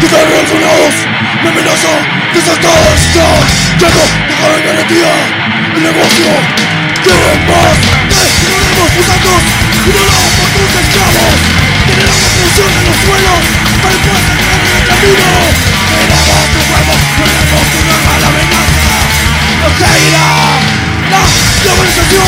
que están relacionados Me amenaza, desatados ya Llego, dejar en garantía El negocio Quieren más Tenemos mutantes Ignorados por tus esclavos Generamos función en los suelos Para el puente en el camino Queremos tu cuerpo Queremos tu norma la venganza No irá La globalización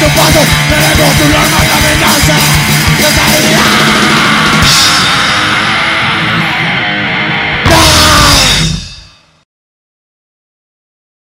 tu paso, veremos tu norma la amenaza